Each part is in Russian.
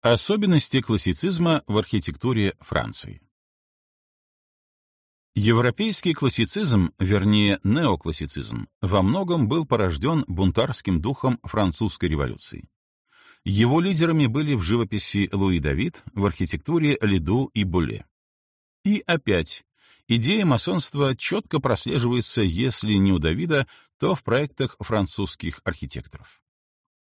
Особенности классицизма в архитектуре Франции. Европейский классицизм, вернее неоклассицизм, во многом был порожден бунтарским духом французской революции. Его лидерами были в живописи Луи Давид, в архитектуре Лиду и Буле. И опять, идея масонства четко прослеживается, если не у Давида, то в проектах французских архитекторов.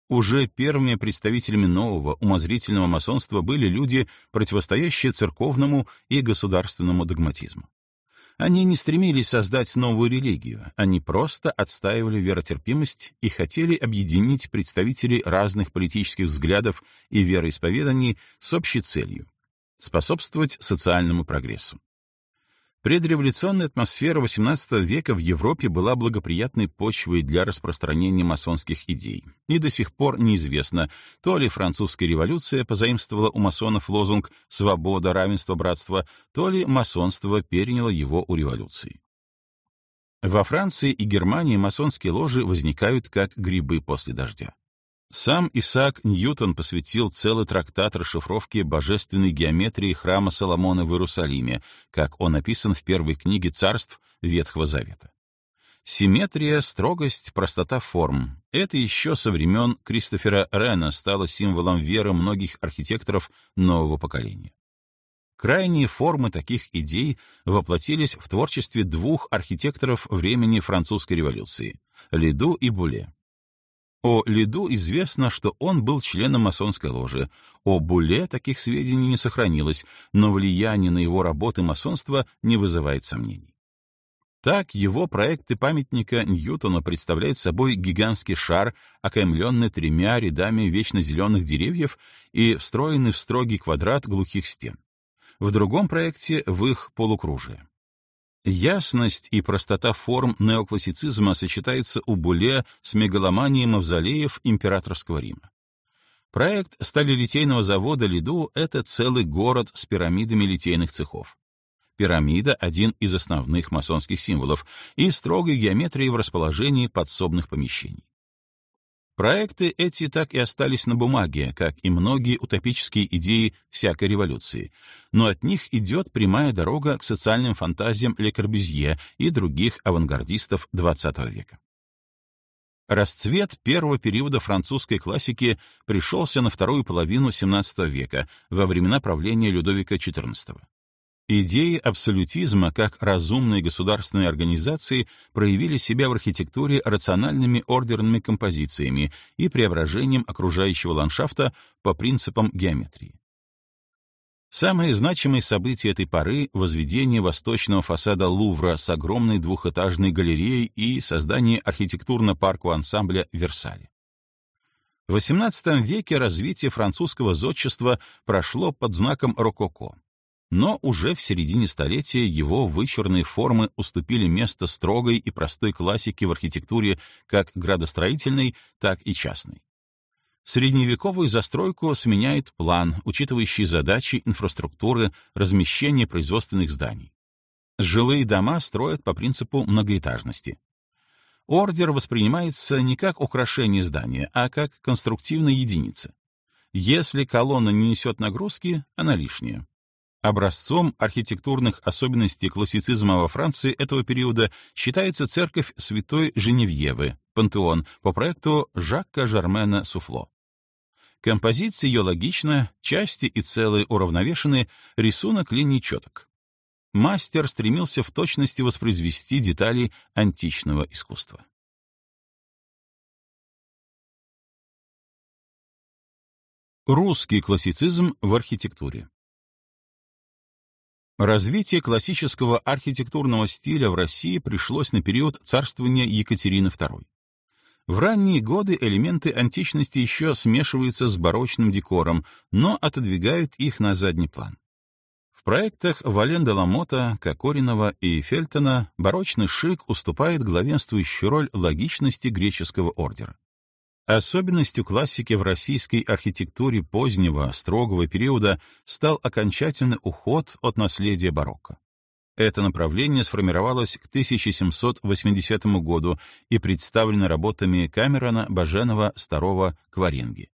Уже первыми представителями нового умозрительного масонства были люди, противостоящие церковному и государственному догматизму. Они не стремились создать новую религию, они просто отстаивали веротерпимость и хотели объединить представителей разных политических взглядов и вероисповеданий с общей целью — способствовать социальному прогрессу. Предреволюционная атмосфера XVIII века в Европе была благоприятной почвой для распространения масонских идей, и до сих пор неизвестно, то ли французская революция позаимствовала у масонов лозунг «свобода, равенство, братство», то ли масонство переняло его у революции. Во Франции и Германии масонские ложи возникают как грибы после дождя. Сам Исаак Ньютон посвятил целый трактат расшифровки божественной геометрии храма Соломона в Иерусалиме, как он описан в первой книге царств Ветхого Завета. Симметрия, строгость, простота форм — это еще со времен Кристофера Рена стало символом веры многих архитекторов нового поколения. Крайние формы таких идей воплотились в творчестве двух архитекторов времени французской революции — Лиду и Буле. О Лиду известно, что он был членом масонской ложи. О Буле таких сведений не сохранилось, но влияние на его работы масонства не вызывает сомнений. Так, его проекты памятника Ньютона представляют собой гигантский шар, окаймленный тремя рядами вечно зеленых деревьев и встроенный в строгий квадрат глухих стен. В другом проекте — в их полукружие. Ясность и простота форм неоклассицизма сочетается у Буле с мегаломанией мавзолеев императорского Рима. Проект сталелитейного завода Лиду — это целый город с пирамидами литейных цехов. Пирамида — один из основных масонских символов и строгой геометрией в расположении подсобных помещений. Проекты эти так и остались на бумаге, как и многие утопические идеи всякой революции, но от них идет прямая дорога к социальным фантазиям Ле Корбюзье и других авангардистов XX века. Расцвет первого периода французской классики пришелся на вторую половину XVII века, во времена правления Людовика XIV. Идеи абсолютизма как разумной государственной организации проявили себя в архитектуре рациональными ордерными композициями и преображением окружающего ландшафта по принципам геометрии. Самые значимые события этой поры — возведение восточного фасада Лувра с огромной двухэтажной галереей и создание архитектурно-паркового ансамбля Версале. В XVIII веке развитие французского зодчества прошло под знаком рококо. Но уже в середине столетия его вычурные формы уступили место строгой и простой классике в архитектуре как градостроительной, так и частной. Средневековую застройку сменяет план, учитывающий задачи инфраструктуры, размещения производственных зданий. Жилые дома строят по принципу многоэтажности. Ордер воспринимается не как украшение здания, а как конструктивная единица. Если колонна не несет нагрузки, она лишняя. Образцом архитектурных особенностей классицизма во Франции этого периода считается церковь Святой Женевьевы, пантеон, по проекту Жакка Жармена Суфло. Композиция ее логична, части и целые уравновешены, рисунок линий четок. Мастер стремился в точности воспроизвести детали античного искусства. Русский классицизм в архитектуре Развитие классического архитектурного стиля в России пришлось на период царствования Екатерины II. В ранние годы элементы античности еще смешиваются с барочным декором, но отодвигают их на задний план. В проектах Вален Ламота, Кокоринова и Фельтона барочный шик уступает главенствующую роль логичности греческого ордера. Особенностью классики в российской архитектуре позднего, строгого периода стал окончательный уход от наследия барокко. Это направление сформировалось к 1780 году и представлено работами Камерона, Баженова, Старова, Кваринги.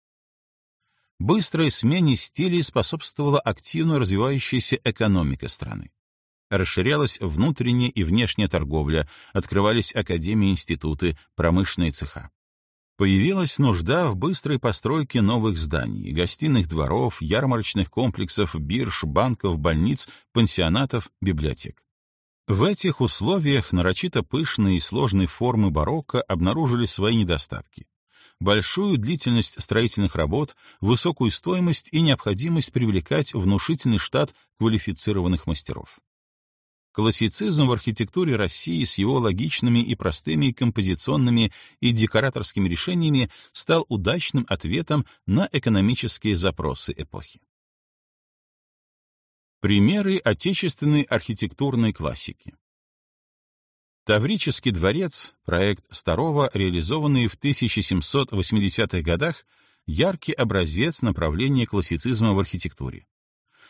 Быстрой смене стилей способствовала активно развивающаяся экономика страны. Расширялась внутренняя и внешняя торговля, открывались академии, институты, промышленные цеха. Появилась нужда в быстрой постройке новых зданий, гостиных дворов, ярмарочных комплексов, бирж, банков, больниц, пансионатов, библиотек. В этих условиях нарочито пышные и сложные формы барокко обнаружили свои недостатки. Большую длительность строительных работ, высокую стоимость и необходимость привлекать внушительный штат квалифицированных мастеров. Классицизм в архитектуре России с его логичными и простыми композиционными и декораторскими решениями стал удачным ответом на экономические запросы эпохи. Примеры отечественной архитектурной классики. Таврический дворец, проект Старова, реализованный в 1780-х годах, яркий образец направления классицизма в архитектуре.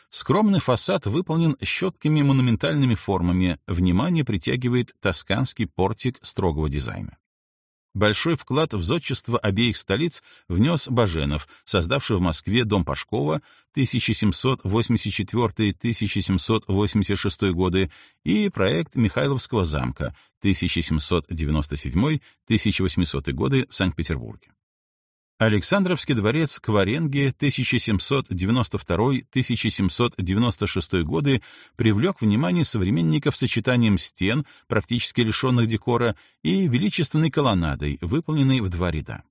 Скромный фасад выполнен щеткими монументальными формами, внимание притягивает тосканский портик строгого дизайна. Большой вклад в зодчество обеих столиц внес Баженов, создавший в Москве дом Пашкова 1784-1786 годы и проект Михайловского замка 1797-1800 годы в Санкт-Петербурге. Александровский дворец Кваренге 1792-1796 годы привлек внимание современников сочетанием стен, практически лишенных декора, и величественной колоннадой, выполненной в два ряда.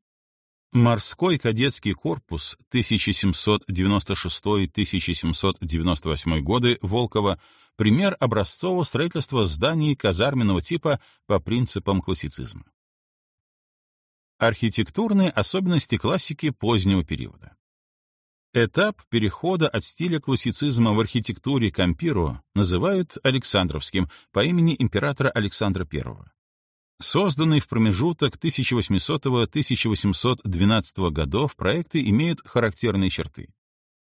Морской кадетский корпус 1796-1798 годы Волкова — пример образцового строительства зданий казарменного типа по принципам классицизма. Архитектурные особенности классики позднего периода. Этап перехода от стиля классицизма в архитектуре к ампиру называют Александровским по имени императора Александра I. Созданные в промежуток 1800-1812 годов проекты имеют характерные черты.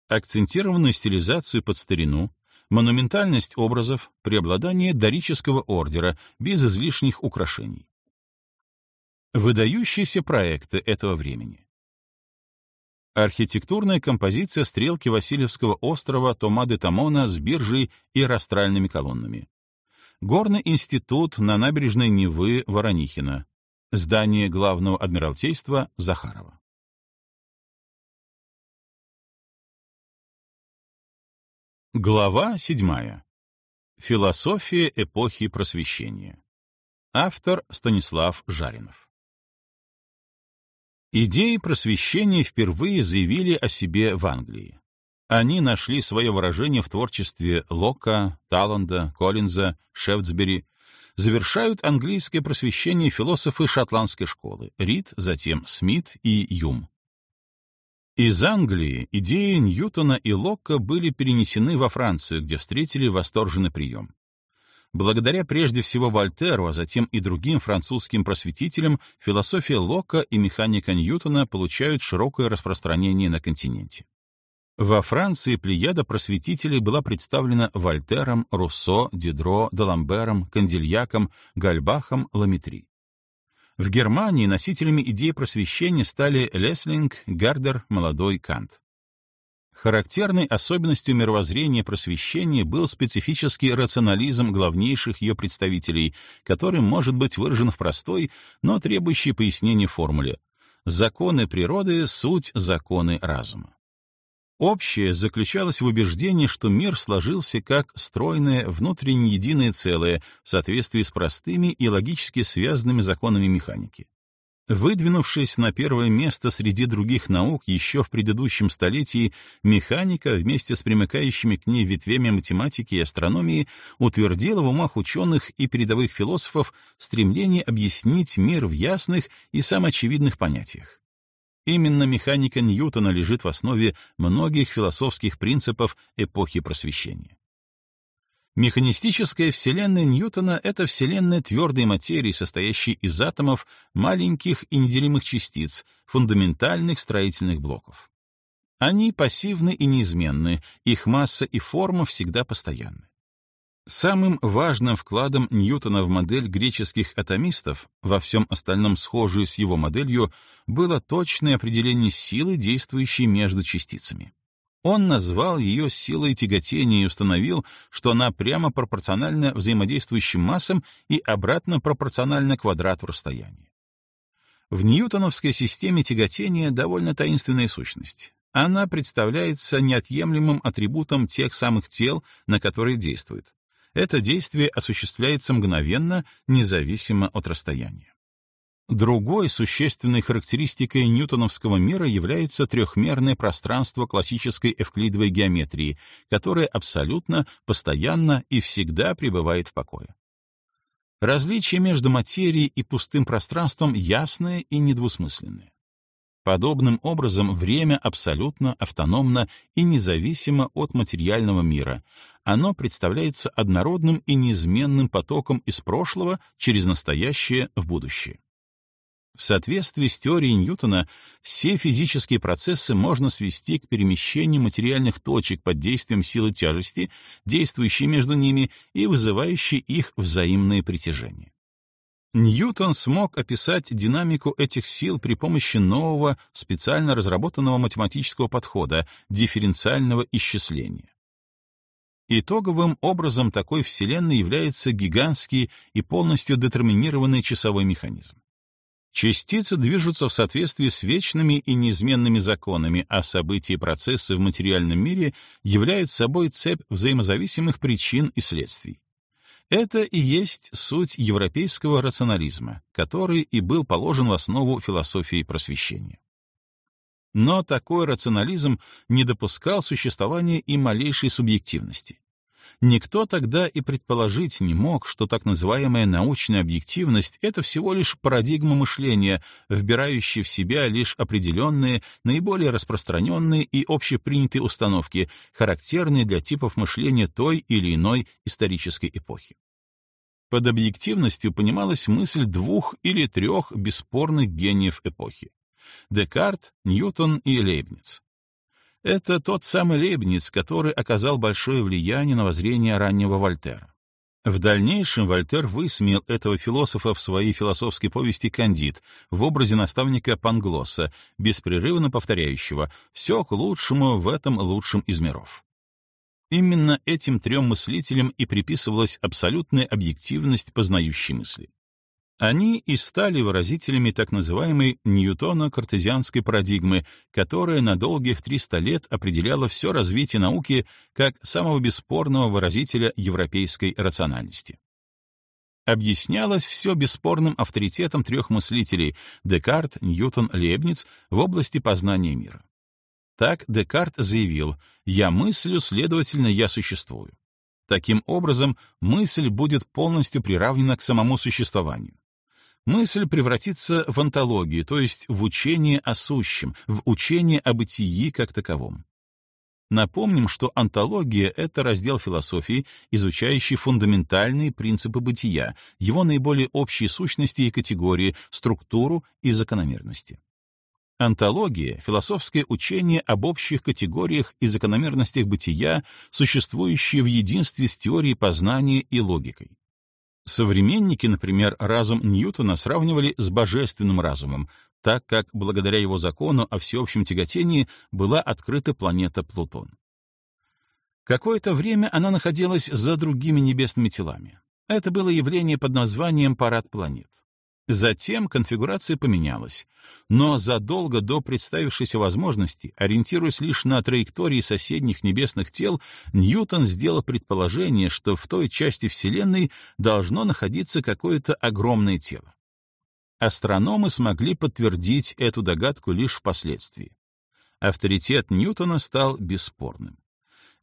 Акцентированную стилизацию под старину, монументальность образов, преобладание дорического ордера без излишних украшений. Выдающиеся проекты этого времени. Архитектурная композиция стрелки Васильевского острова Тома-де-Тамона с биржей и растральными колоннами. Горный институт на набережной Невы Воронихина. Здание главного адмиралтейства Захарова. Глава 7. Философия эпохи Просвещения. Автор Станислав Жаринов. Идеи просвещения впервые заявили о себе в Англии. Они нашли свое выражение в творчестве Лока, Таланда, Коллинза, Шефтсбери, завершают английское просвещение философы шотландской школы — Рид, затем Смит и Юм. Из Англии идеи Ньютона и Локка были перенесены во Францию, где встретили восторженный прием. Благодаря прежде всего Вольтеру, а затем и другим французским просветителям, философия Лока и механика Ньютона получают широкое распространение на континенте. Во Франции плеяда просветителей была представлена Вольтером, Руссо, Дидро, Даламбером, Кандильяком, Гальбахом, Ламетри. В Германии носителями идеи просвещения стали Леслинг, Гардер, молодой Кант. Характерной особенностью мировоззрения просвещения был специфический рационализм главнейших ее представителей, который может быть выражен в простой, но требующей пояснения формуле «законы природы — суть законы разума». Общее заключалось в убеждении, что мир сложился как стройное, внутренне единое целое в соответствии с простыми и логически связанными законами механики. Выдвинувшись на первое место среди других наук еще в предыдущем столетии, механика вместе с примыкающими к ней ветвями математики и астрономии утвердила в умах ученых и передовых философов стремление объяснить мир в ясных и самоочевидных понятиях. Именно механика Ньютона лежит в основе многих философских принципов эпохи Просвещения. Механистическая вселенная Ньютона — это вселенная твердой материи, состоящей из атомов, маленьких и неделимых частиц, фундаментальных строительных блоков. Они пассивны и неизменны, их масса и форма всегда постоянны. Самым важным вкладом Ньютона в модель греческих атомистов, во всем остальном схожую с его моделью, было точное определение силы, действующей между частицами. Он назвал ее силой тяготения и установил, что она прямо пропорциональна взаимодействующим массам и обратно пропорциональна квадрату расстояния. В ньютоновской системе тяготения довольно таинственная сущность. Она представляется неотъемлемым атрибутом тех самых тел, на которые действует, это действие осуществляется мгновенно, независимо от расстояния. Другой существенной характеристикой ньютоновского мира является трехмерное пространство классической эвклидовой геометрии, которое абсолютно, постоянно и всегда пребывает в покое. Различие между материей и пустым пространством ясное и недвусмысленное. Подобным образом время абсолютно автономно и независимо от материального мира. Оно представляется однородным и неизменным потоком из прошлого через настоящее в будущее. В соответствии с теорией Ньютона, все физические процессы можно свести к перемещению материальных точек под действием силы тяжести, действующей между ними и вызывающей их взаимное притяжение. Ньютон смог описать динамику этих сил при помощи нового, специально разработанного математического подхода — дифференциального исчисления. Итоговым образом такой Вселенной является гигантский и полностью детерминированный часовой механизм. Частицы движутся в соответствии с вечными и неизменными законами, а события и процессы в материальном мире являются собой цепь взаимозависимых причин и следствий. Это и есть суть европейского рационализма, который и был положен в основу философии просвещения. Но такой рационализм не допускал существования и малейшей субъективности. Никто тогда и предположить не мог, что так называемая научная объективность — это всего лишь парадигма мышления, вбирающая в себя лишь определенные, наиболее распространенные и общепринятые установки, характерные для типов мышления той или иной исторической эпохи. Под объективностью понималась мысль двух или трех бесспорных гениев эпохи — Декарт, Ньютон и Лейбниц. Это тот самый Лейбниц, который оказал большое влияние на воззрение раннего Вольтера. В дальнейшем Вольтер высмеял этого философа в своей философской повести «Кандид» в образе наставника Панглосса, беспрерывно повторяющего «все к лучшему в этом лучшем из миров». Именно этим трем мыслителям и приписывалась абсолютная объективность познающей мысли. Они и стали выразителями так называемой Ньютона-картезианской парадигмы, которая на долгих 300 лет определяла все развитие науки как самого бесспорного выразителя европейской рациональности. Объяснялось все бесспорным авторитетом трех мыслителей — Декарт, Ньютон, Лейбниц — в области познания мира. Так Декарт заявил «Я мыслю, следовательно, я существую». Таким образом, мысль будет полностью приравнена к самому существованию. Мысль превратится в антологию, то есть в учение о сущем, в учение о бытии как таковом. Напомним, что антология — это раздел философии, изучающий фундаментальные принципы бытия, его наиболее общие сущности и категории, структуру и закономерности. Антология — философское учение об общих категориях и закономерностях бытия, существующие в единстве с теорией познания и логикой. Современники, например, разум Ньютона сравнивали с божественным разумом, так как благодаря его закону о всеобщем тяготении была открыта планета Плутон. Какое-то время она находилась за другими небесными телами. Это было явление под названием «парад планет». Затем конфигурация поменялась, но задолго до представившейся возможности, ориентируясь лишь на траектории соседних небесных тел, Ньютон сделал предположение, что в той части Вселенной должно находиться какое-то огромное тело. Астрономы смогли подтвердить эту догадку лишь впоследствии. Авторитет Ньютона стал бесспорным.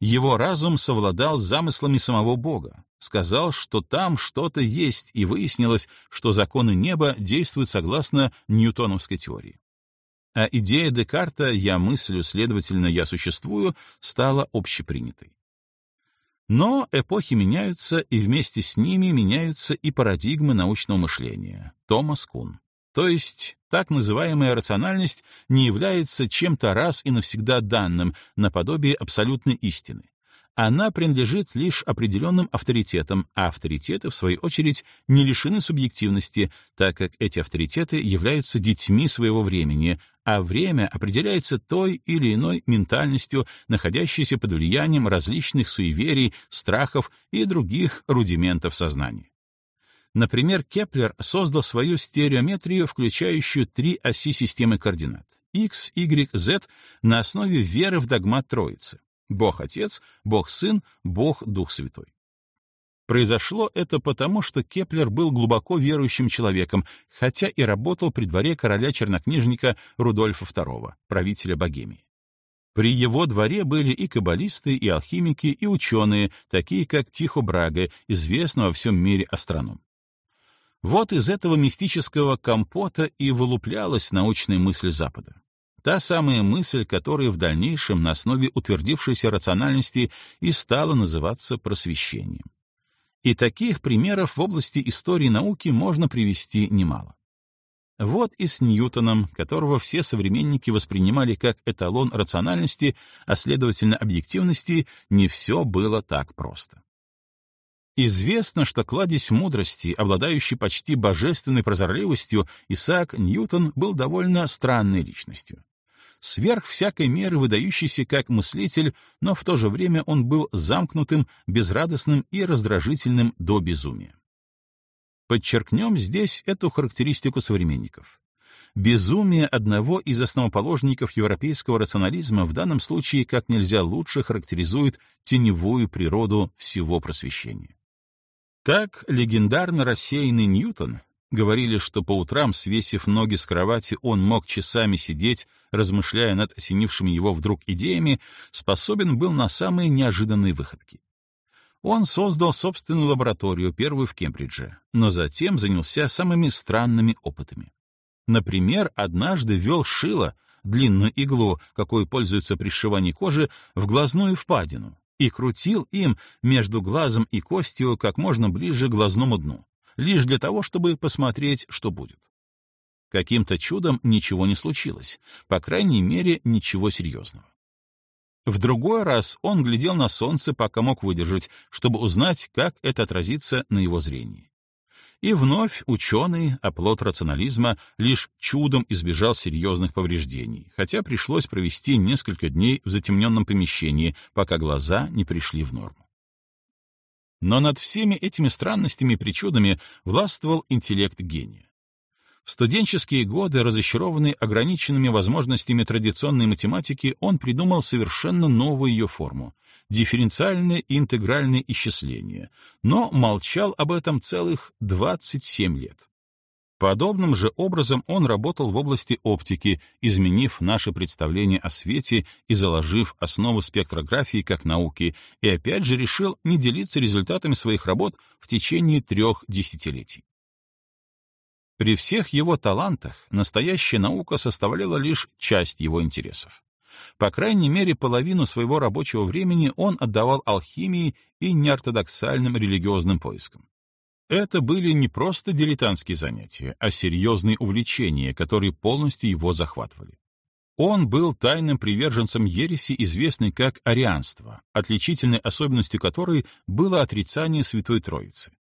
Его разум совладал замыслами самого Бога, сказал, что там что-то есть, и выяснилось, что законы неба действуют согласно ньютоновской теории. А идея Декарта «я мыслю, следовательно, я существую» стала общепринятой. Но эпохи меняются, и вместе с ними меняются и парадигмы научного мышления. Томас Кун. То есть так называемая рациональность не является чем-то раз и навсегда данным, наподобие абсолютной истины. она принадлежит лишь определенным авторитетам, а авторитеты, в свою очередь, не лишены субъективности, так как эти авторитеты являются детьми своего времени, а время определяется той или иной ментальностью, находящейся под влиянием различных суеверий, страхов и других рудиментов сознания. Например, Кеплер создал свою стереометрию, включающую три оси системы координат — x, y, z на основе веры в догмат Троицы. Бог Отец, Бог Сын, Бог Дух Святой. Произошло это потому, что Кеплер был глубоко верующим человеком, хотя и работал при дворе короля-чернокнижника Рудольфа II, правителя Богемии. При его дворе были и каббалисты, и алхимики, и ученые, такие как Тихо Брага, известный во всем мире астроном. Вот из этого мистического компота и вылуплялась научная мысль Запада. Та самая мысль, которая в дальнейшем на основе утвердившейся рациональности и стала называться просвещением. И таких примеров в области истории науки можно привести немало. Вот и с Ньютоном, которого все современники воспринимали как эталон рациональности, а следовательно объективности, не все было так просто. Известно, что кладезь мудрости, обладающий почти божественной прозорливостью, Исаак Ньютон был довольно странной личностью сверх всякой меры выдающийся как мыслитель, но в то же время он был замкнутым, безрадостным и раздражительным до безумия. Подчеркнем здесь эту характеристику современников. Безумие одного из основоположников европейского рационализма в данном случае как нельзя лучше характеризует теневую природу всего просвещения. Так легендарно рассеянный Ньютон Говорили, что по утрам, свесив ноги с кровати, он мог часами сидеть, размышляя над осенившими его вдруг идеями, способен был на самые неожиданные выходки. Он создал собственную лабораторию, первую в Кембридже, но затем занялся самыми странными опытами. Например, однажды ввел шило, длинную иглу, какой пользуются при сшивании кожи, в глазную впадину, и крутил им между глазом и костью как можно ближе к глазному дну лишь для того, чтобы посмотреть, что будет. Каким-то чудом ничего не случилось, по крайней мере, ничего серьезного. В другой раз он глядел на солнце, пока мог выдержать, чтобы узнать, как это отразится на его зрении. И вновь ученый, оплот рационализма, лишь чудом избежал серьезных повреждений, хотя пришлось провести несколько дней в затемненном помещении, пока глаза не пришли в норму. Но над всеми этими странностями и причудами властвовал интеллект гения. В студенческие годы, разочарованный ограниченными возможностями традиционной математики, он придумал совершенно новую ее форму — дифференциальное и интегральное исчисление, но молчал об этом целых 27 лет. Подобным же образом он работал в области оптики, изменив наше представление о свете и заложив основу спектрографии как науки, и опять же решил не делиться результатами своих работ в течение трех десятилетий. При всех его талантах настоящая наука составляла лишь часть его интересов. По крайней мере, половину своего рабочего времени он отдавал алхимии и неортодоксальным религиозным поискам. Это были не просто дилетантские занятия, а серьезные увлечения, которые полностью его захватывали. Он был тайным приверженцем ереси, известной как арианство, отличительной особенностью которой было отрицание Святой Троицы.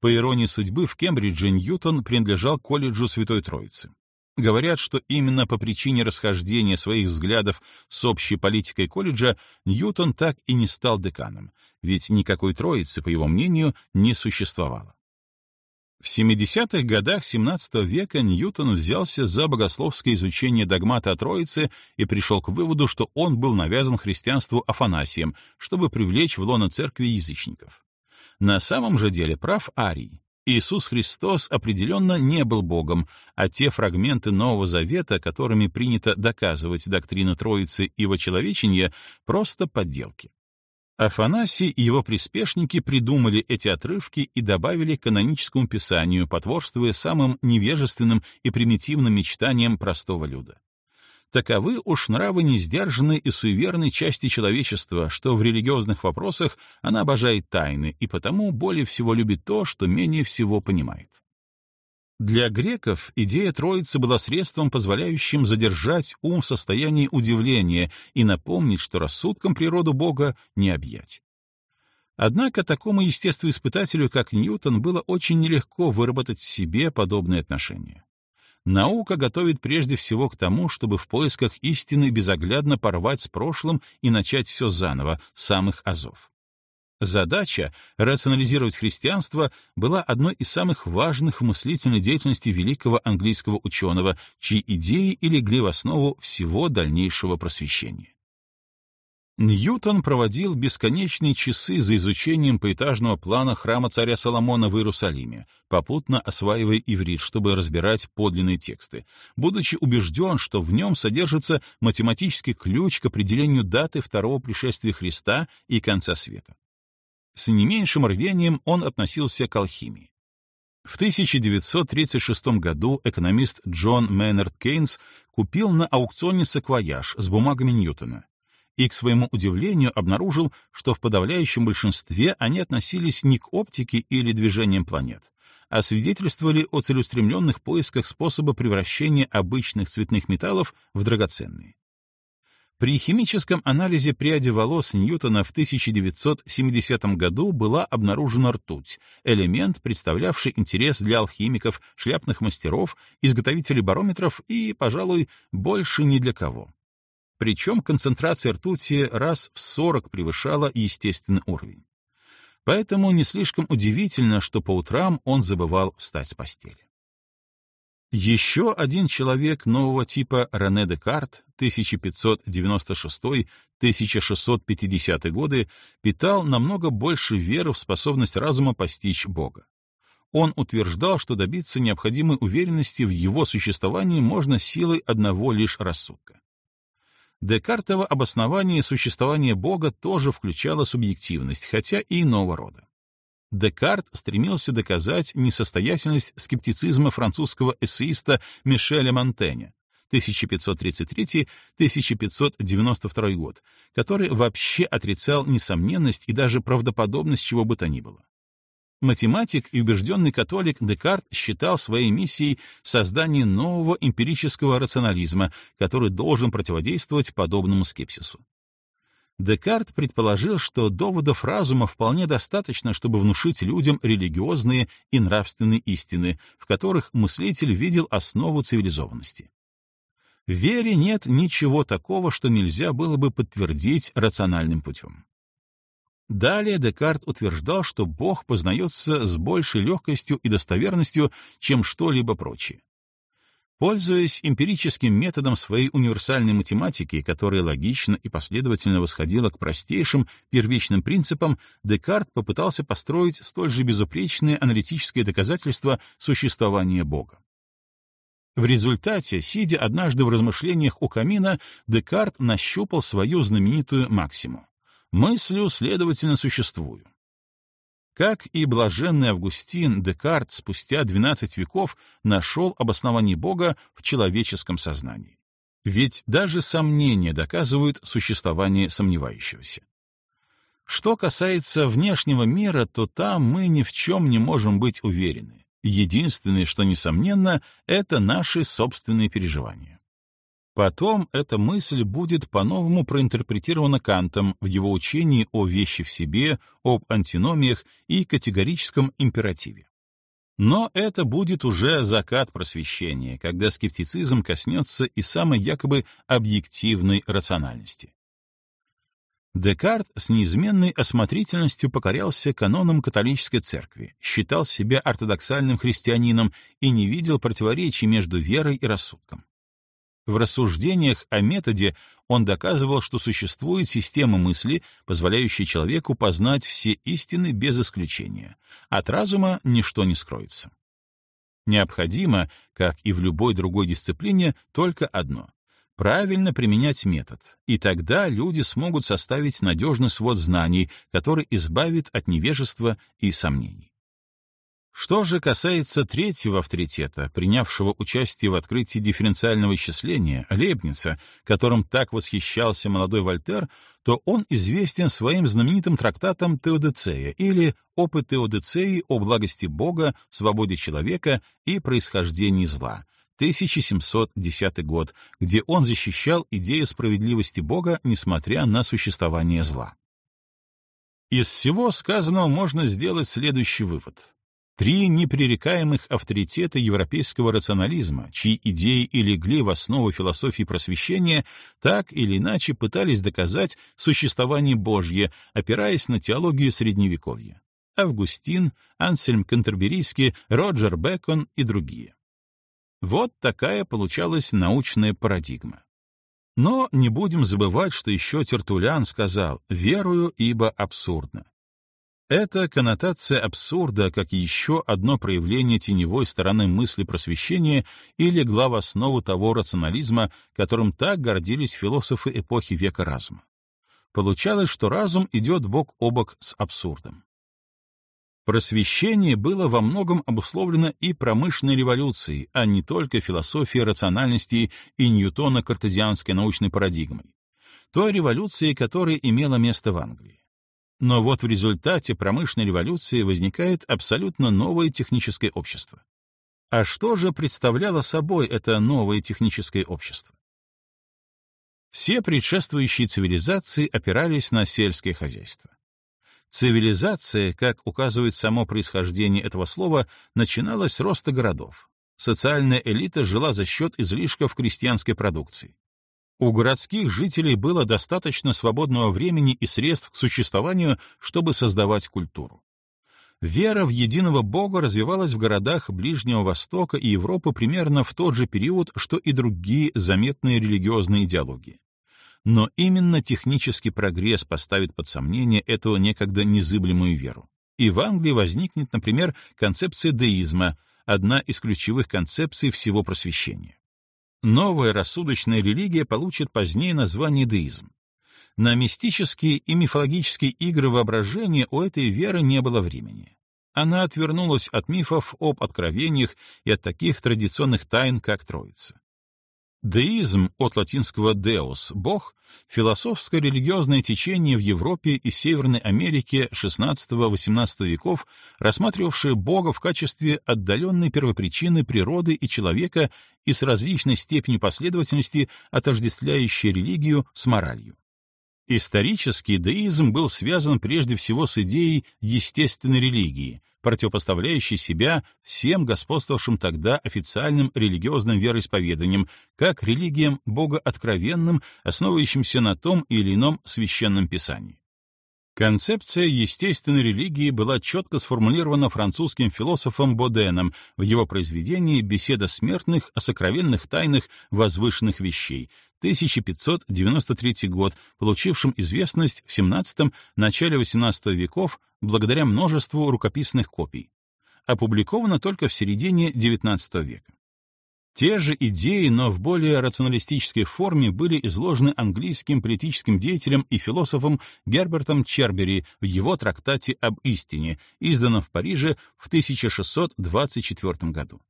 По иронии судьбы, в Кембридже Ньютон принадлежал колледжу Святой Троицы. Говорят, что именно по причине расхождения своих взглядов с общей политикой колледжа Ньютон так и не стал деканом, ведь никакой троицы, по его мнению, не существовало. В 70-х годах XVII века Ньютон взялся за богословское изучение догмата о Троице и пришел к выводу, что он был навязан христианству Афанасием, чтобы привлечь в лоно церкви язычников. На самом же деле прав Арий. Иисус Христос определенно не был Богом, а те фрагменты Нового Завета, которыми принято доказывать доктрину Троицы и вочеловечения, просто подделки. Афанасий и его приспешники придумали эти отрывки и добавили к каноническому писанию, потворствуя самым невежественным и примитивным мечтаниям простого люда. Таковы уж нравы несдержанной и суеверной части человечества, что в религиозных вопросах она обожает тайны и потому более всего любит то, что менее всего понимает. Для греков идея Троицы была средством, позволяющим задержать ум в состоянии удивления и напомнить, что рассудком природу Бога не объять. Однако такому естествоиспытателю, как Ньютон, было очень нелегко выработать в себе подобные отношения. Наука готовит прежде всего к тому, чтобы в поисках истины безоглядно порвать с прошлым и начать все заново, с самых азов. Задача рационализировать христианство была одной из самых важных в мыслительной деятельности великого английского ученого, чьи идеи и легли в основу всего дальнейшего просвещения. Ньютон проводил бесконечные часы за изучением поэтажного плана храма царя Соломона в Иерусалиме, попутно осваивая иврит, чтобы разбирать подлинные тексты, будучи убежден, что в нем содержится математический ключ к определению даты второго пришествия Христа и конца света. С не меньшим рвением он относился к алхимии. В 1936 году экономист Джон Мейнард Кейнс купил на аукционе саквояж с бумагами Ньютона, и, к своему удивлению, обнаружил, что в подавляющем большинстве они относились не к оптике или движениям планет, а свидетельствовали о целеустремленных поисках способа превращения обычных цветных металлов в драгоценные. При химическом анализе пряди волос Ньютона в 1970 году была обнаружена ртуть, элемент, представлявший интерес для алхимиков, шляпных мастеров, изготовителей барометров и, пожалуй, больше ни для кого. Причем концентрация ртути раз в 40 превышала естественный уровень. Поэтому не слишком удивительно, что по утрам он забывал встать с постели. Еще один человек нового типа Рене Декарт 1596-1650 годы питал намного больше веры в способность разума постичь Бога. Он утверждал, что добиться необходимой уверенности в его существовании можно силой одного лишь рассудка. Декартово обоснование существования Бога тоже включало субъективность, хотя и иного рода. Декарт стремился доказать несостоятельность скептицизма французского эссеиста Мишеля Монтэня 1533-1592 год, который вообще отрицал несомненность и даже правдоподобность чего бы то ни было. Математик и убежденный католик Декарт считал своей миссией создание нового эмпирического рационализма, который должен противодействовать подобному скепсису. Декарт предположил, что доводов разума вполне достаточно, чтобы внушить людям религиозные и нравственные истины, в которых мыслитель видел основу цивилизованности. В вере нет ничего такого, что нельзя было бы подтвердить рациональным путем. Далее Декарт утверждал, что Бог познается с большей легкостью и достоверностью, чем что-либо прочее. Пользуясь эмпирическим методом своей универсальной математики, которая логично и последовательно восходила к простейшим первичным принципам, Декарт попытался построить столь же безупречное аналитическое доказательство существования Бога. В результате, сидя однажды в размышлениях у камина, Декарт нащупал свою знаменитую максиму. Мыслю, следовательно, существую. Как и блаженный Августин, Декарт спустя 12 веков нашел обоснование Бога в человеческом сознании. Ведь даже сомнения доказывают существование сомневающегося. Что касается внешнего мира, то там мы ни в чем не можем быть уверены. Единственное, что несомненно, это наши собственные переживания. Потом эта мысль будет по-новому проинтерпретирована Кантом в его учении о вещи в себе, об антиномиях и категорическом императиве. Но это будет уже закат просвещения, когда скептицизм коснется и самой якобы объективной рациональности. Декарт с неизменной осмотрительностью покорялся канонам католической церкви, считал себя ортодоксальным христианином и не видел противоречий между верой и рассудком. В рассуждениях о методе он доказывал, что существует система мысли, позволяющая человеку познать все истины без исключения. От разума ничто не скроется. Необходимо, как и в любой другой дисциплине, только одно — правильно применять метод, и тогда люди смогут составить надежный свод знаний, который избавит от невежества и сомнений. Что же касается третьего авторитета, принявшего участие в открытии дифференциального исчисления, Лейбница, которым так восхищался молодой Вольтер, то он известен своим знаменитым трактатом Теодицея или «Опыт Теодицеи о благости Бога, свободе человека и происхождении зла», 1710 год, где он защищал идею справедливости Бога, несмотря на существование зла. Из всего сказанного можно сделать следующий вывод. Три непререкаемых авторитета европейского рационализма, чьи идеи и легли в основу философии просвещения, так или иначе пытались доказать существование Божье, опираясь на теологию Средневековья. Августин, Ансельм Кантерберийский, Роджер Бекон и другие. Вот такая получалась научная парадигма. Но не будем забывать, что еще Тертулян сказал «верую, ибо абсурдно». Эта коннотация абсурда как еще одно проявление теневой стороны мысли просвещения и легла в того рационализма, которым так гордились философы эпохи века разума. Получалось, что разум идет бок о бок с абсурдом. Просвещение было во многом обусловлено и промышленной революцией, а не только философией рациональности и Ньютона-картезианской научной парадигмой, той революцией, которая имела место в Англии. Но вот в результате промышленной революции возникает абсолютно новое техническое общество. А что же представляло собой это новое техническое общество? Все предшествующие цивилизации опирались на сельское хозяйство. Цивилизация, как указывает само происхождение этого слова, начиналась с роста городов. Социальная элита жила за счет излишков крестьянской продукции. У городских жителей было достаточно свободного времени и средств к существованию, чтобы создавать культуру. Вера в единого Бога развивалась в городах Ближнего Востока и Европы примерно в тот же период, что и другие заметные религиозные идеологии. Но именно технический прогресс поставит под сомнение эту некогда незыблемую веру. И в Англии возникнет, например, концепция деизма, одна из ключевых концепций всего просвещения. Новая рассудочная религия получит позднее название деизм. На мистические и мифологические игры воображения у этой веры не было времени. Она отвернулась от мифов об откровениях и от таких традиционных тайн, как Троица. Деизм от латинского «deus» — «бог» — философско-религиозное течение в Европе и Северной Америке XVI-XVIII веков, рассматривавшее Бога в качестве отдаленной первопричины природы и человека и с различной степенью последовательности отождествляющей религию с моралью. Исторически деизм был связан прежде всего с идеей естественной религии, противопоставляющей себя всем господствовавшим тогда официальным религиозным вероисповеданиям, как религиям богооткровенным, основывающимся на том или ином священном писании. Концепция естественной религии была четко сформулирована французским философом Боденом в его произведении «Беседа смертных о сокровенных тайнах возвышенных вещей», 1593 год, получившим известность в XVII — начале XVIII веков благодаря множеству рукописных копий. Опубликовано только в середине XIX века. Те же идеи, но в более рационалистической форме, были изложены английским политическим деятелем и философом Гербертом Чербери в его трактате об истине, изданном в Париже в 1624 году.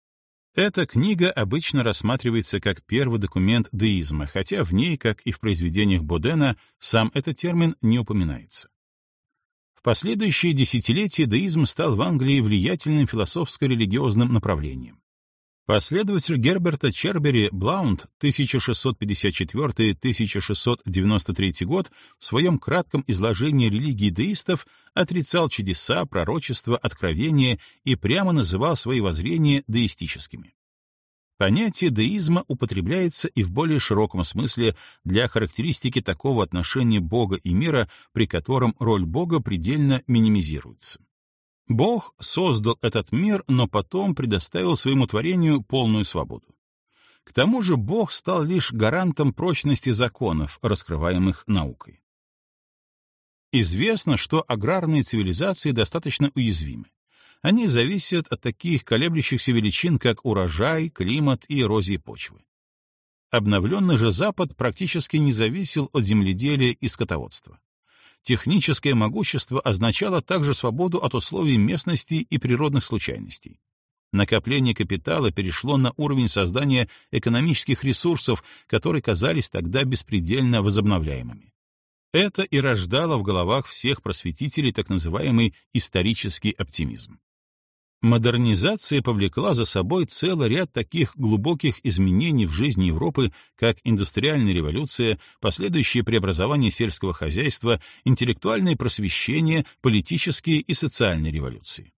Эта книга обычно рассматривается как первый документ деизма, хотя в ней, как и в произведениях Бодена, сам этот термин не упоминается. В последующие десятилетия деизм стал в Англии влиятельным философско-религиозным направлением. Последователь Герберта Чербери Блаунд 1654-1693 год в своем кратком изложении религии деистов отрицал чудеса, пророчества, откровения и прямо называл свои воззрения деистическими. Понятие деизма употребляется и в более широком смысле для характеристики такого отношения Бога и мира, при котором роль Бога предельно минимизируется. Бог создал этот мир, но потом предоставил своему творению полную свободу. К тому же Бог стал лишь гарантом прочности законов, раскрываемых наукой. Известно, что аграрные цивилизации достаточно уязвимы. Они зависят от таких колеблющихся величин, как урожай, климат и эрозия почвы. Обновленный же Запад практически не зависел от земледелия и скотоводства. Техническое могущество означало также свободу от условий местности и природных случайностей. Накопление капитала перешло на уровень создания экономических ресурсов, которые казались тогда беспредельно возобновляемыми. Это и рождало в головах всех просветителей так называемый исторический оптимизм. Модернизация повлекла за собой целый ряд таких глубоких изменений в жизни Европы, как индустриальная революция, последующее преобразование сельского хозяйства, интеллектуальное просвещение, политические и социальные революции.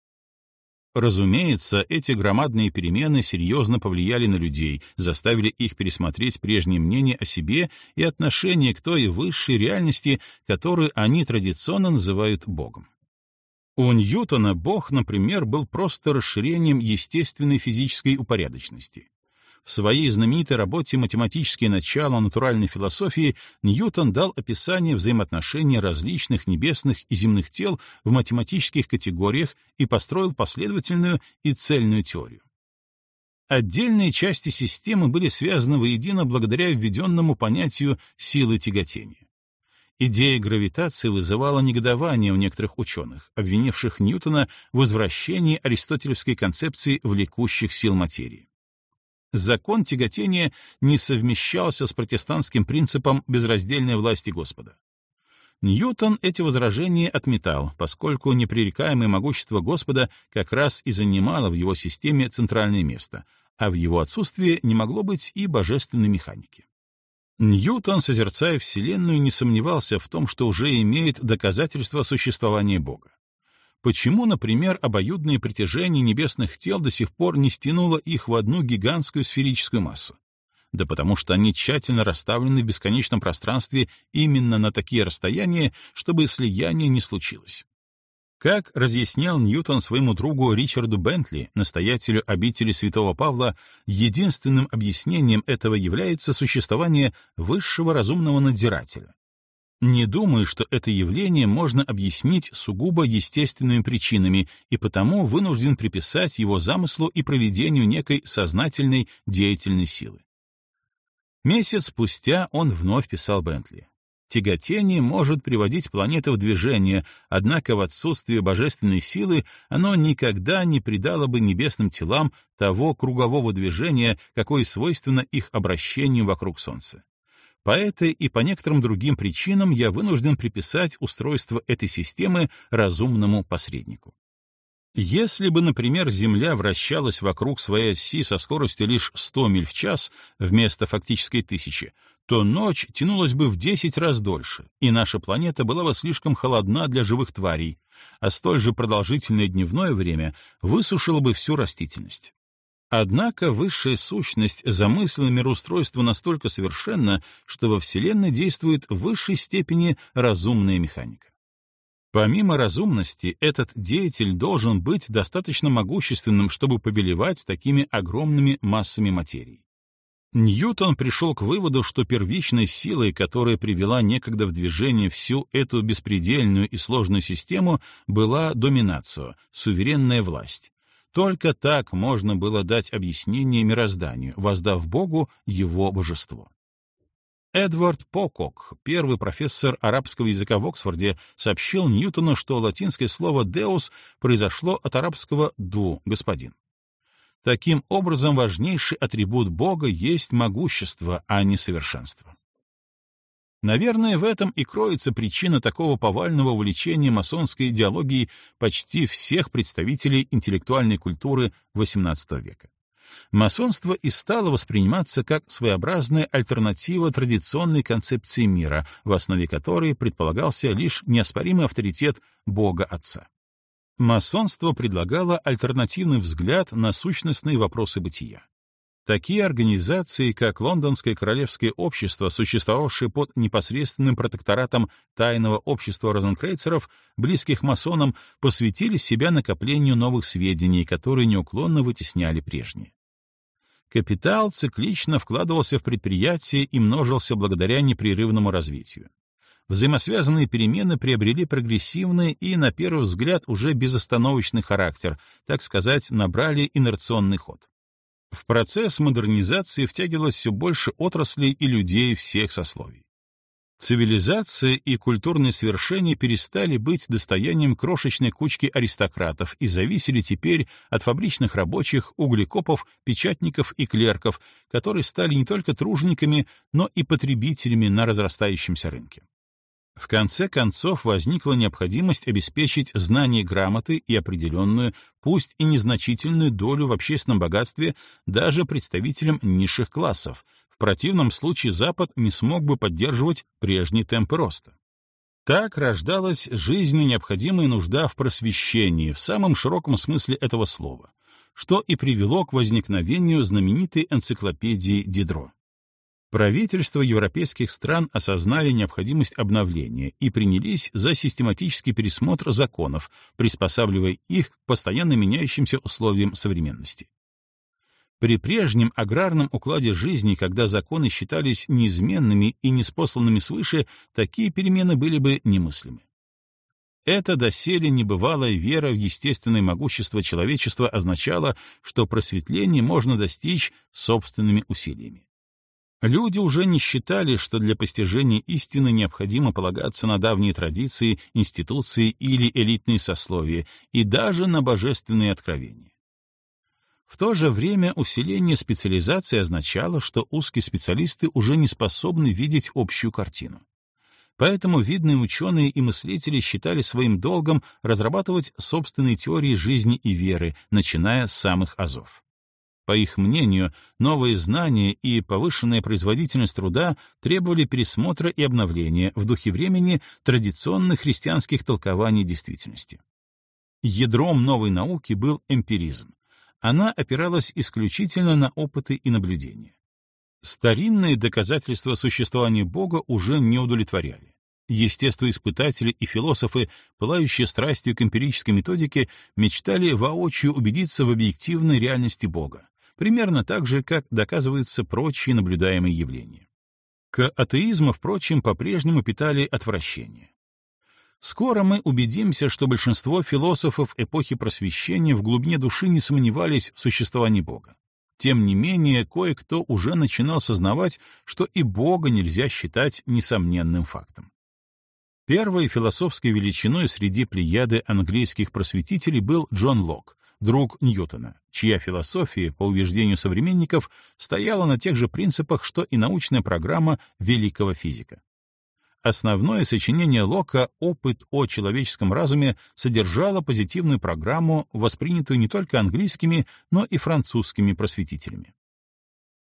Разумеется, эти громадные перемены серьезно повлияли на людей, заставили их пересмотреть прежнее мнение о себе и отношение к той высшей реальности, которую они традиционно называют Богом. У Ньютона Бог, например, был просто расширением естественной физической упорядоченности. В своей знаменитой работе «Математические начала натуральной философии» Ньютон дал описание взаимоотношений различных небесных и земных тел в математических категориях и построил последовательную и цельную теорию. Отдельные части системы были связаны воедино благодаря введенному понятию силы тяготения. Идея гравитации вызывала негодование у некоторых ученых, обвинивших Ньютона в возвращении аристотелевской концепции влекущих сил материи. Закон тяготения не совмещался с протестантским принципом безраздельной власти Господа. Ньютон эти возражения отметал, поскольку непререкаемое могущество Господа как раз и занимало в его системе центральное место, а в его отсутствии не могло быть и божественной механики. Ньютон, созерцая Вселенную, не сомневался в том, что уже имеет доказательства существования Бога. Почему, например, обоюдное притяжение небесных тел до сих пор не стянуло их в одну гигантскую сферическую массу? Да потому что они тщательно расставлены в бесконечном пространстве именно на такие расстояния, чтобы слияние не случилось. Как разъяснял Ньютон своему другу Ричарду Бентли, настоятелю обители святого Павла, единственным объяснением этого является существование высшего разумного надзирателя. Не думаю, что это явление можно объяснить сугубо естественными причинами, и потому вынужден приписать его замыслу и проведению некой сознательной деятельной силы. Месяц спустя он вновь писал Бентли. Тяготение может приводить планеты в движение, однако в отсутствие божественной силы оно никогда не придало бы небесным телам того кругового движения, какое свойственно их обращению вокруг Солнца. По этой и по некоторым другим причинам я вынужден приписать устройство этой системы разумному посреднику. Если бы, например, Земля вращалась вокруг своей оси со скоростью лишь 100 миль в час вместо фактической тысячи, то ночь тянулась бы в 10 раз дольше, и наша планета была бы слишком холодна для живых тварей, а столь же продолжительное дневное время высушило бы всю растительность. Однако высшая сущность замыслила мироустройство настолько совершенно, что во Вселенной действует в высшей степени разумная механика. Помимо разумности, этот деятель должен быть достаточно могущественным, чтобы повелевать такими огромными массами материи. Ньютон пришел к выводу, что первичной силой, которая привела некогда в движение всю эту беспредельную и сложную систему, была доминация, суверенная власть. Только так можно было дать объяснение мирозданию, воздав Богу его божество. Эдвард Покок, первый профессор арабского языка в Оксфорде, сообщил Ньютону, что латинское слово «деус» произошло от арабского «ду» — «господин». Таким образом, важнейший атрибут Бога есть могущество, а не совершенство. Наверное, в этом и кроется причина такого повального увлечения масонской идеологией почти всех представителей интеллектуальной культуры XVIII века масонство и стало восприниматься как своеобразная альтернатива традиционной концепции мира, в основе которой предполагался лишь неоспоримый авторитет Бога Отца. Масонство предлагало альтернативный взгляд на сущностные вопросы бытия. Такие организации, как Лондонское королевское общество, существовавшее под непосредственным протекторатом тайного общества розенкрейцеров, близких масонам, посвятили себя накоплению новых сведений, которые неуклонно вытесняли прежние. Капитал циклично вкладывался в предприятие и множился благодаря непрерывному развитию. Взаимосвязанные перемены приобрели прогрессивный и, на первый взгляд, уже безостановочный характер, так сказать, набрали инерционный ход. В процесс модернизации втягивалось все больше отраслей и людей всех сословий. Цивилизация и культурные свершения перестали быть достоянием крошечной кучки аристократов и зависели теперь от фабричных рабочих, углекопов, печатников и клерков, которые стали не только тружениками, но и потребителями на разрастающемся рынке. В конце концов возникла необходимость обеспечить знание грамоты и определенную, пусть и незначительную долю в общественном богатстве даже представителям низших классов, в противном случае Запад не смог бы поддерживать прежний темп роста. Так рождалась жизненно необходимая нужда в просвещении в самом широком смысле этого слова, что и привело к возникновению знаменитой энциклопедии Дидро. Правительства европейских стран осознали необходимость обновления и принялись за систематический пересмотр законов, приспосабливая их к постоянно меняющимся условиям современности. При прежнем аграрном укладе жизни, когда законы считались неизменными и неспосланными свыше, такие перемены были бы немыслимы. Это доселе небывалая вера в естественное могущество человечества означала, что просветление можно достичь собственными усилиями. Люди уже не считали, что для постижения истины необходимо полагаться на давние традиции, институции или элитные сословия, и даже на божественные откровения. В то же время усиление специализации означало, что узкие специалисты уже не способны видеть общую картину. Поэтому видные ученые и мыслители считали своим долгом разрабатывать собственные теории жизни и веры, начиная с самых азов. По их мнению, новые знания и повышенная производительность труда требовали пересмотра и обновления в духе времени традиционных христианских толкований действительности. Ядром новой науки был эмпиризм, она опиралась исключительно на опыты и наблюдения. Старинные доказательства существования Бога уже не удовлетворяли. Естествоиспытатели и философы, пылающие страстью к эмпирической методике, мечтали воочию убедиться в объективной реальности Бога, примерно так же, как доказываются прочие наблюдаемые явления. К атеизму, впрочем, по-прежнему питали отвращение. Скоро мы убедимся, что большинство философов эпохи Просвещения в глубине души не сомневались в существовании Бога. Тем не менее, кое-кто уже начинал сознавать, что и Бога нельзя считать несомненным фактом. Первой философской величиной среди плеяды английских просветителей был Джон Лок, друг Ньютона, чья философия, по убеждению современников, стояла на тех же принципах, что и научная программа великого физика. Основное сочинение Лока «Опыт о человеческом разуме» содержало позитивную программу, воспринятую не только английскими, но и французскими просветителями.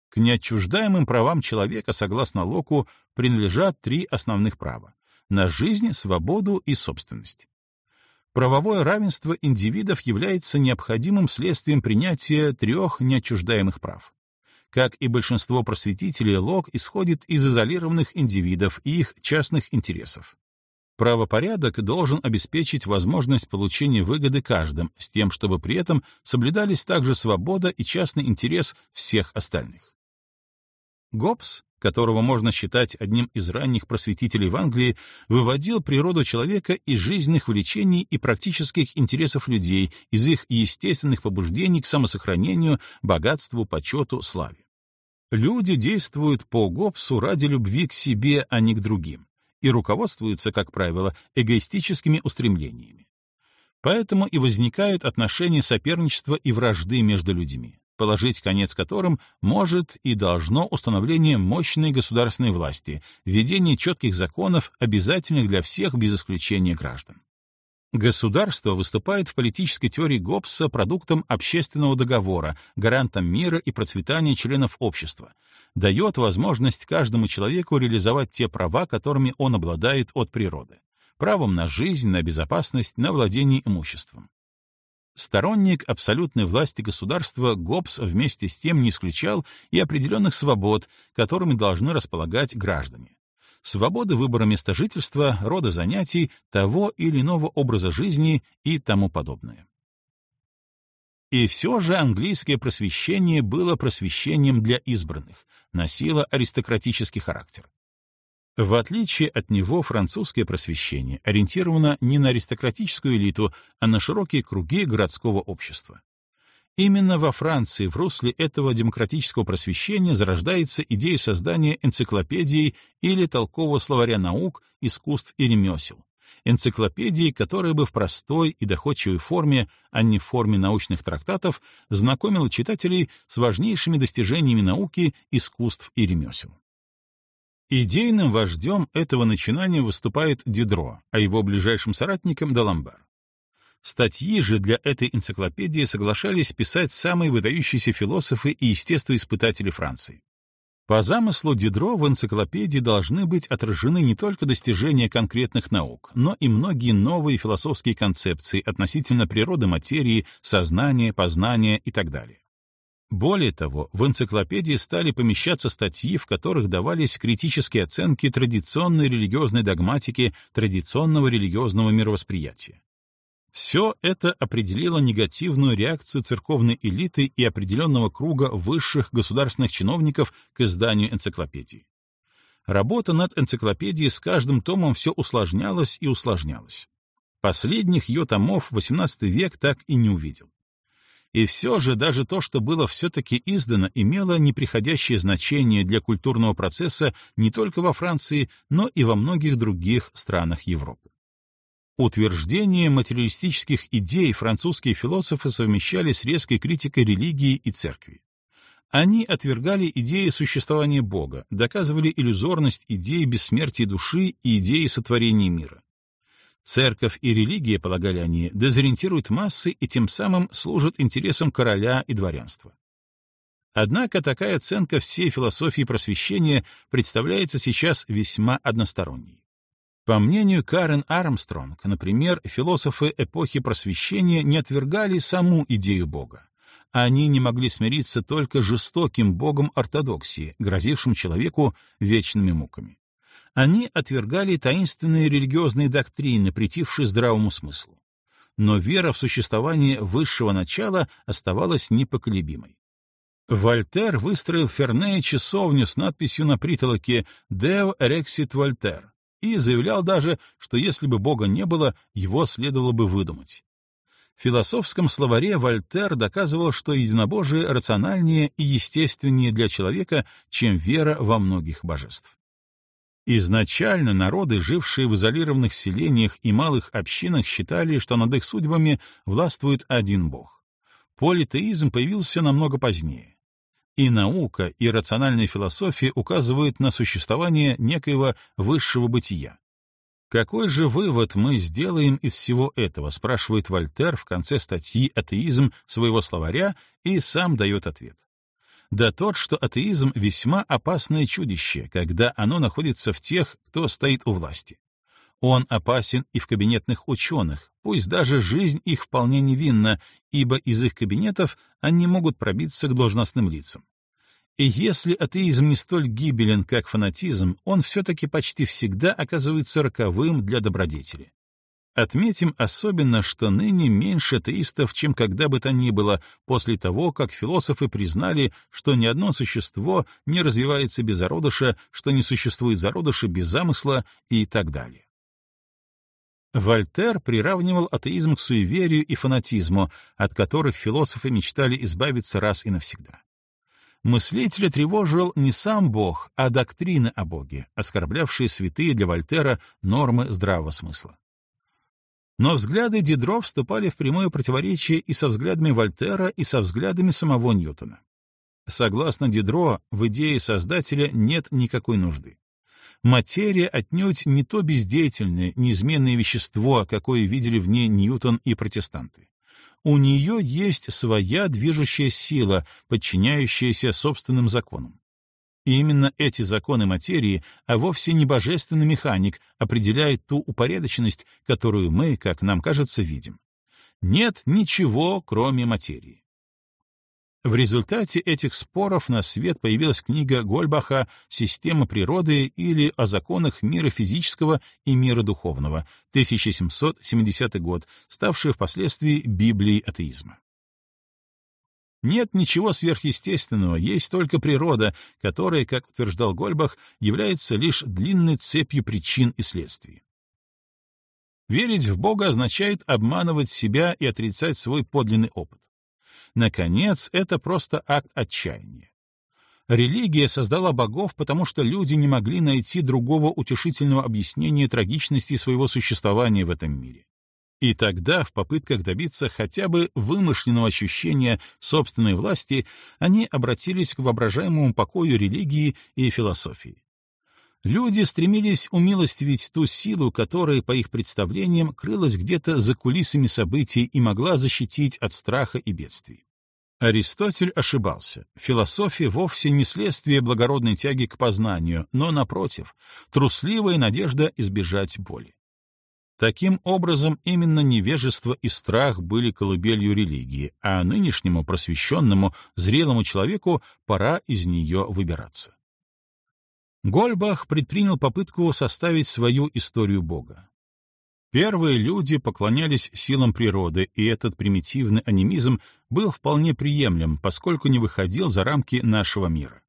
К неотчуждаемым правам человека, согласно Локу, принадлежат три основных права — на жизнь, свободу и собственность. Правовое равенство индивидов является необходимым следствием принятия трех неотчуждаемых прав. Как и большинство просветителей, Лок исходит из изолированных индивидов и их частных интересов. Правопорядок должен обеспечить возможность получения выгоды каждым, с тем, чтобы при этом соблюдались также свобода и частный интерес всех остальных. Гоббс, которого можно считать одним из ранних просветителей в Англии, выводил природу человека из жизненных влечений и практических интересов людей, из их естественных побуждений к самосохранению, богатству, почету, славе. Люди действуют по Гоббсу ради любви к себе, а не к другим, и руководствуются, как правило, эгоистическими устремлениями. Поэтому и возникают отношения соперничества и вражды между людьми положить конец которым может и должно установление мощной государственной власти, введение четких законов, обязательных для всех без исключения граждан. Государство выступает в политической теории Гоббса продуктом общественного договора, гарантом мира и процветания членов общества, дает возможность каждому человеку реализовать те права, которыми он обладает от природы, правом на жизнь, на безопасность, на владение имуществом. Сторонник абсолютной власти государства Гоббс вместе с тем не исключал и определенных свобод, которыми должны располагать граждане. Свободы выбора места жительства, рода занятий, того или иного образа жизни и тому подобное. И все же английское просвещение было просвещением для избранных, носило аристократический характер. В отличие от него, французское просвещение ориентировано не на аристократическую элиту, а на широкие круги городского общества. Именно во Франции в русле этого демократического просвещения зарождается идея создания энциклопедии или толкового словаря наук, искусств и ремесел, энциклопедии, которая бы в простой и доходчивой форме, а не в форме научных трактатов, знакомила читателей с важнейшими достижениями науки, искусств и ремесел. Идейным вождем этого начинания выступает Дидро, а его ближайшим соратником — Даламбар. Статьи же для этой энциклопедии соглашались писать самые выдающиеся философы и естествоиспытатели Франции. По замыслу Дидро в энциклопедии должны быть отражены не только достижения конкретных наук, но и многие новые философские концепции относительно природы материи, сознания, познания и так далее. Более того, в энциклопедии стали помещаться статьи, в которых давались критические оценки традиционной религиозной догматики, традиционного религиозного мировосприятия. Все это определило негативную реакцию церковной элиты и определенного круга высших государственных чиновников к изданию энциклопедии. Работа над энциклопедией с каждым томом все усложнялась и усложнялась. Последних ее томов XVIII век так и не увидел. И все же даже то, что было все-таки издано, имело неприходящее значение для культурного процесса не только во Франции, но и во многих других странах Европы. Утверждение материалистических идей французские философы совмещали с резкой критикой религии и церкви. Они отвергали идеи существования Бога, доказывали иллюзорность идеи бессмертия души и идеи сотворения мира. Церковь и религия, полагали они, дезориентируют массы и тем самым служат интересам короля и дворянства. Однако такая оценка всей философии просвещения представляется сейчас весьма односторонней. По мнению Карен Армстронг, например, философы эпохи Просвещения не отвергали саму идею Бога. Они не могли смириться только жестоким Богом ортодоксии, грозившим человеку вечными муками. Они отвергали таинственные религиозные доктрины, притившие здравому смыслу. Но вера в существование высшего начала оставалась непоколебимой. Вольтер выстроил в Фернее часовню с надписью на притолоке «Deo Rexit Voltaire», и заявлял даже, что если бы Бога не было, его следовало бы выдумать. В философском словаре Вольтер доказывал, что единобожие рациональнее и естественнее для человека, чем вера во многих божеств. Изначально народы, жившие в изолированных селениях и малых общинах, считали, что над их судьбами властвует один бог. Политеизм появился намного позднее. И наука, и рациональная философия указывают на существование некоего высшего бытия. Какой же вывод мы сделаем из всего этого, спрашивает Вольтер в конце статьи «Атеизм» своего словаря и сам дает ответ. Да тот, что атеизм — весьма опасное чудище, когда оно находится в тех, кто стоит у власти. Он опасен и в кабинетных ученых, пусть даже жизнь их вполне невинна, ибо из их кабинетов они могут пробиться к должностным лицам. И если атеизм не столь гибелен, как фанатизм, он все-таки почти всегда оказывается роковым для добродетели. Отметим особенно, что ныне меньше атеистов, чем когда бы то ни было, после того, как философы признали, что ни одно существо не развивается без зародыша, что не существует зародыша без замысла и так далее. Вольтер приравнивал атеизм к суеверию и фанатизму, от которых философы мечтали избавиться раз и навсегда. Мыслителя тревожил не сам Бог, а доктрины о Боге, оскорблявшие святые для Вольтера нормы здравого смысла. Но взгляды Дидро вступали в прямое противоречие и со взглядами Вольтера, и со взглядами самого Ньютона. Согласно Дидро, в идее Создателя нет никакой нужды. Материя отнюдь не то бездеятельное, неизменное вещество, какое видели в ней Ньютон и протестанты. У нее есть своя движущая сила, подчиняющаяся собственным законам. И именно эти законы материи, а вовсе не божественный механик, определяет ту упорядоченность, которую мы, как нам кажется, видим. Нет ничего, кроме материи. В результате этих споров на свет появилась книга Гольбаха «Система природы» или «О законах мира физического и мира духовного» 1770 год, ставшая впоследствии Библией атеизма. Нет ничего сверхъестественного, есть только природа, которая, как утверждал Гольбах, является лишь длинной цепью причин и следствий. Верить в Бога означает обманывать себя и отрицать свой подлинный опыт. Наконец, это просто акт отчаяния. Религия создала богов, потому что люди не могли найти другого утешительного объяснения трагичности своего существования в этом мире. И тогда, в попытках добиться хотя бы вымышленного ощущения собственной власти, они обратились к воображаемому покою религии и философии. Люди стремились умилостивить ту силу, которая, по их представлениям, крылась где-то за кулисами событий и могла защитить от страха и бедствий. Аристотель ошибался. Философия вовсе не следствие благородной тяги к познанию, но, напротив, трусливая надежда избежать боли. Таким образом, именно невежество и страх были колыбелью религии, а нынешнему просвещенному, зрелому человеку пора из нее выбираться. Гольбах предпринял попытку составить свою историю Бога. Первые люди поклонялись силам природы, и этот примитивный анимизм был вполне приемлем, поскольку не выходил за рамки нашего мира.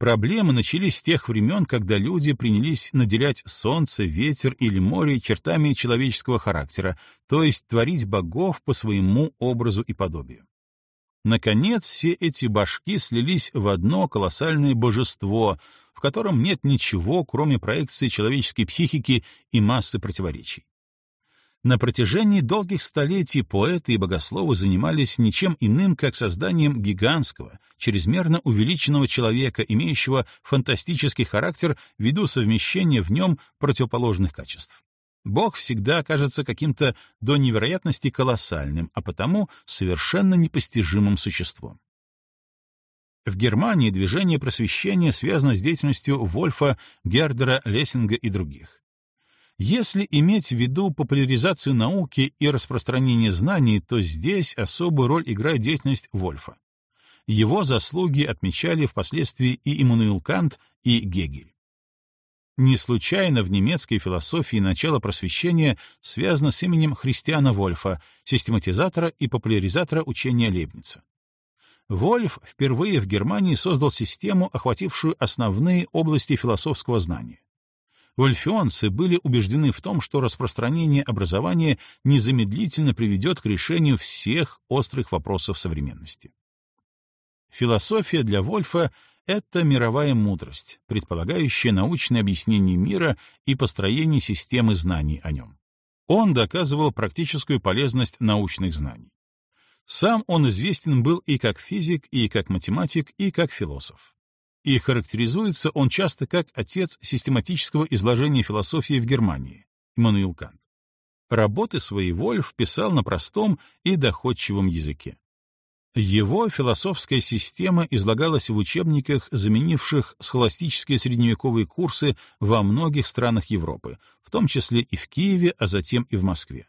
Проблемы начались с тех времен, когда люди принялись наделять солнце, ветер или море чертами человеческого характера, то есть творить богов по своему образу и подобию. Наконец, все эти башки слились в одно колоссальное божество, в котором нет ничего, кроме проекции человеческой психики и массы противоречий. На протяжении долгих столетий поэты и богословы занимались ничем иным, как созданием гигантского, чрезмерно увеличенного человека, имеющего фантастический характер ввиду совмещения в нем противоположных качеств. Бог всегда кажется каким-то до невероятности колоссальным, а потому совершенно непостижимым существом. В Германии движение просвещения связано с деятельностью Вольфа, Гердера, Лессинга и других. Если иметь в виду популяризацию науки и распространение знаний, то здесь особую роль играет деятельность Вольфа. Его заслуги отмечали впоследствии и Иммануил Кант, и Гегель. Не случайно в немецкой философии начало просвещения связано с именем Христиана Вольфа, систематизатора и популяризатора учения Лейбница. Вольф впервые в Германии создал систему, охватившую основные области философского знания. Вольфионцы были убеждены в том, что распространение образования незамедлительно приведет к решению всех острых вопросов современности. Философия для Вольфа — это мировая мудрость, предполагающая научное объяснение мира и построение системы знаний о нем. Он доказывал практическую полезность научных знаний. Сам он известен был и как физик, и как математик, и как философ и характеризуется он часто как отец систематического изложения философии в Германии, Иммануил Кант. Работы свои Вольф писал на простом и доходчивом языке. Его философская система излагалась в учебниках, заменивших схоластические средневековые курсы во многих странах Европы, в том числе и в Киеве, а затем и в Москве.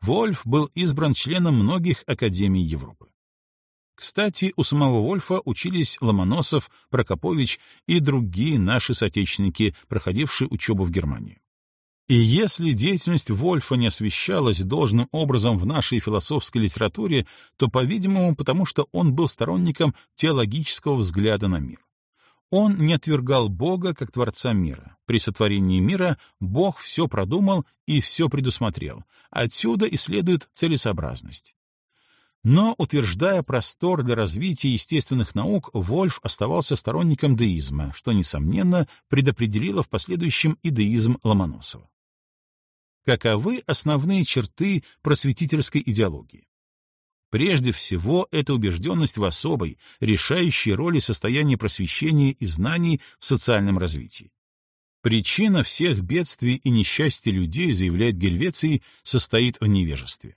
Вольф был избран членом многих академий Европы. Кстати, у самого Вольфа учились Ломоносов, Прокопович и другие наши соотечественники, проходившие учебу в Германии. И если деятельность Вольфа не освещалась должным образом в нашей философской литературе, то, по-видимому, потому что он был сторонником теологического взгляда на мир. Он не отвергал Бога как Творца мира. При сотворении мира Бог все продумал и все предусмотрел. Отсюда и следует целесообразность. Но, утверждая простор для развития естественных наук, Вольф оставался сторонником деизма, что, несомненно, предопределило в последующем и Ломоносова. Каковы основные черты просветительской идеологии? Прежде всего, это убежденность в особой, решающей роли состояния просвещения и знаний в социальном развитии. Причина всех бедствий и несчастья людей, заявляет Гельвеций, состоит в невежестве.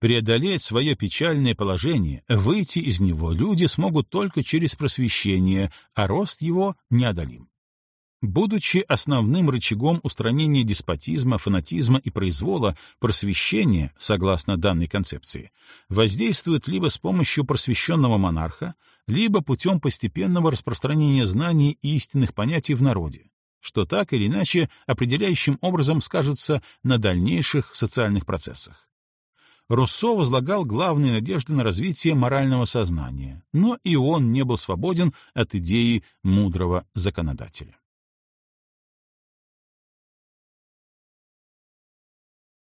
Преодолеть свое печальное положение, выйти из него люди смогут только через просвещение, а рост его неодолим. Будучи основным рычагом устранения деспотизма, фанатизма и произвола, просвещение, согласно данной концепции, воздействует либо с помощью просвещенного монарха, либо путем постепенного распространения знаний и истинных понятий в народе, что так или иначе определяющим образом скажется на дальнейших социальных процессах. Руссо возлагал главные надежды на развитие морального сознания, но и он не был свободен от идеи мудрого законодателя.